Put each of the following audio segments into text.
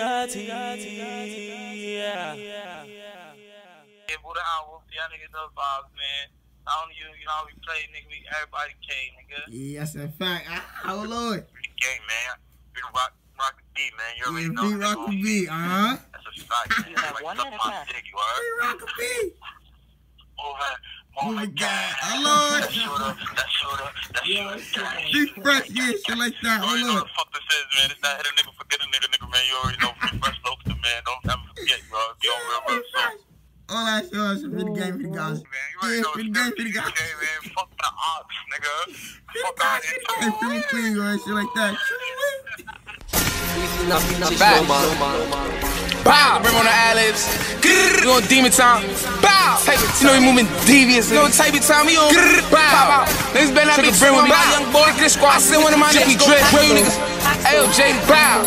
Bugatti. Yeah. Yeah, boy, the album, y'all niggas know vibes, man. I don't you, you know, we play, nigga, we everybody K, nigga. Yeah, that's a fact. Oh Lord. Gang, man. We rock, rock the beat, man. You already Yeah, know. beat rock the nigga. beat, uh huh. That's a fact, man. Like, one suck minute my left. dick, you heard? Beat rock the beat. Oh, man. Oh my God. Oh Lord. That shooter, that shooter, that shooter. Be fresh, yeah, shit like that. You already what the fuck this is, man. It's not hit a nigga, forget a nigga, nigga, man. You already know. Free fresh local, man. Don't ever forget, bro. If you don't real, real soon. All that shit, all that shit for the game, for the guys. Man, you already Yeah, know for the it's game, for the still guys. TK, man. Fuck the ops, nigga. For the Fuck guys, out for here, the guys. Free me clean, or shit like that. back. Bow. Rim on the eyelids. We on demon time. Bow. You know we moving devious. You know type of time we on. Bow. Niggas better not be bring with me. My young boy. This squad. I send one of my niggas. Drip. Where you niggas? LJ. Bow.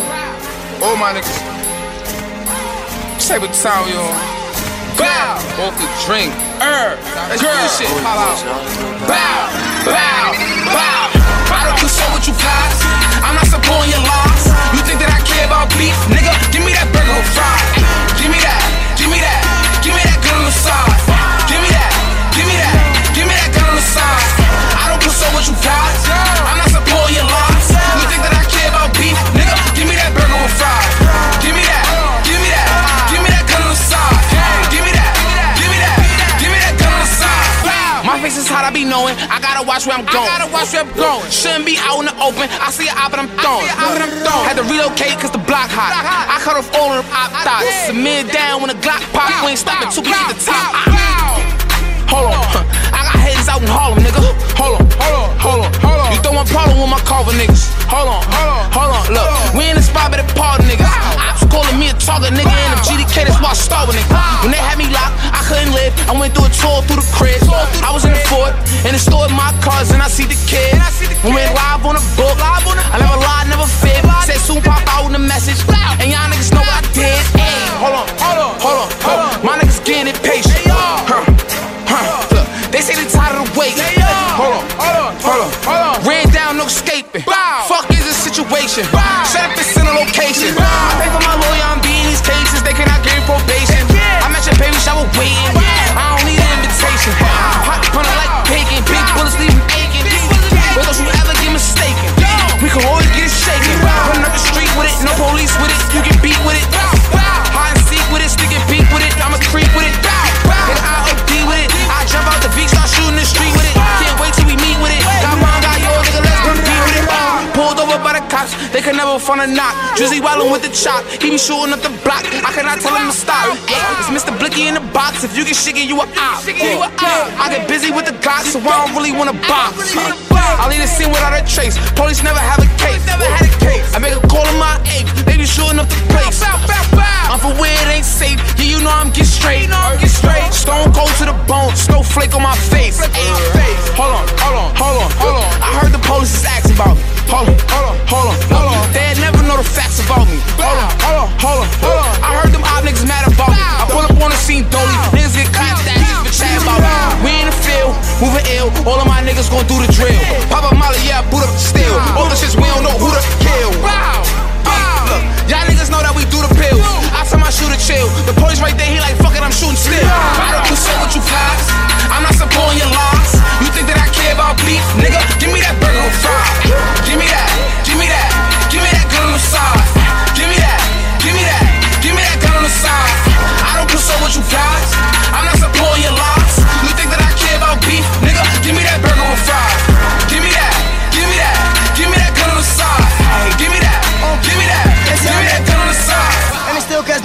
All my niggas. Type of time we on. Bow. Both the drink. Er. Girl. Shit. Pop out. Bow. Bow. Bow. I don't concern what you got. I'm not supporting My face is hot, I be knowing. I gotta watch where I'm going. I gotta watch where I'm going. Shouldn't be out in the open. I see an op but I'm throwing. Had to relocate cause the block hot. I cut off all of them op thoughts. Submit down when the Glock pop. You ain't stopping till we hit the top. Hold on. I got haters out in Harlem, nigga. Hold on. Hold on. Hold on. Hold on. You throwing problem with my cover niggas. Hold on. Hold on. Hold on. Look, we in the spot by the party niggas. Ops calling me a target nigga went through a the crib. I was in the fort, in the store with my cars, and I see the kid. We went live on the book. I never lied, never fib. Said soon pop out with a message. And y'all niggas know what I did. Ay, hold on, hold on, hold on, hold on. My niggas getting impatient. Huh, huh. Look, they say they tired of the wait. Hold on, hold on, hold on, hold on. Ran down, no escaping. Fuck is the situation? Could never find a knot. Drizzy wildin' with the chop, he be shooting up the block. I cannot tell him to stop. It's Mr. Blicky in the box. If you get shiggy, you a op. I get busy with the Glock, so I don't really wanna box. I leave the scene without a trace. Police never have a case. I make a call on my ape. Niggas gon' do the drill. Pop up Molly, yeah, boot up the steel. All the shits we don't know who to kill. Uh, look, y'all niggas know that we do the pills. I tell my shooter chill. The police right there,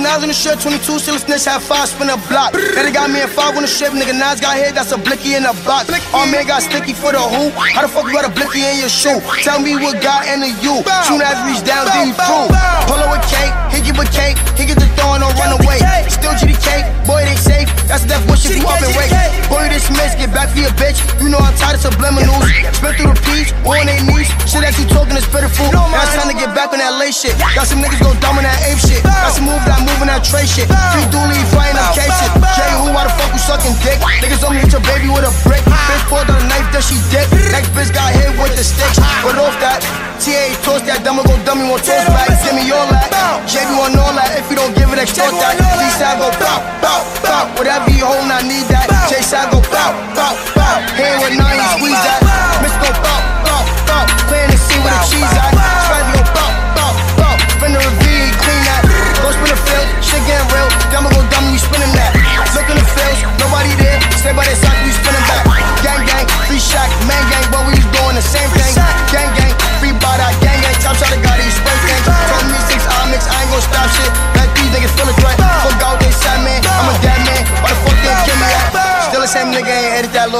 catch knives the ship, 22 still a snitch, have five spin a block. Then they got me in five on the ship, nigga. Knives got hit, that's a blicky in a box. All man got sticky for the who? How the fuck you got a blicky in your shoe? Tell me what got into you. Soon as reach down, then he through. Pull up with cake, he give a cake, he get the throwing or run away. Still GDK, boy, they safe. That's the death wish if you up and wait. Boy, you dismiss, get back for your bitch. You know I'm tired of subliminals. Spit through the peas, on their knees. Shit that you talking is pitiful. Get back on that lay shit. Got some niggas go dumb on that ape shit. Got some move that moving that tray shit. Free dually flying up cases. Jay, who, why the fuck you sucking dick? Niggas only hit your baby with a brick. Bitch pulled a knife, then she dick. Next bitch got hit with the sticks. But off that, TA toast that dumb go dummy, want toast back. Give me all that. JB want all that. If you don't give it, extort that. Please I go bow, bow, bow. Whatever you hold, I need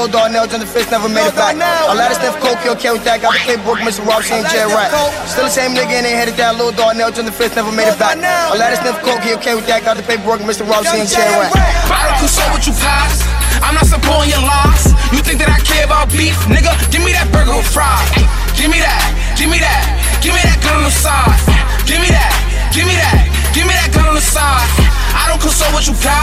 ain't edit that little dog nails on the fist, never made it back. A lot of stuff coke, kill, kill with that. Got the playbook, Mr. Ross, ain't J Rat. Still the same nigga and ain't headed that little dog nails on the fist, never made it back. A lot of stuff coke, kill, kill with that. Got the paperwork, Mr. Ross, ain't J Rat. Bottle console with you guys. I'm not supporting your lies. You think that I care about beef? Nigga, give me that burger with fries. Ay, Give me that, give me that, give me that gun on the side. Give me that, give me that, give me that gun on the side. I don't console with you guys.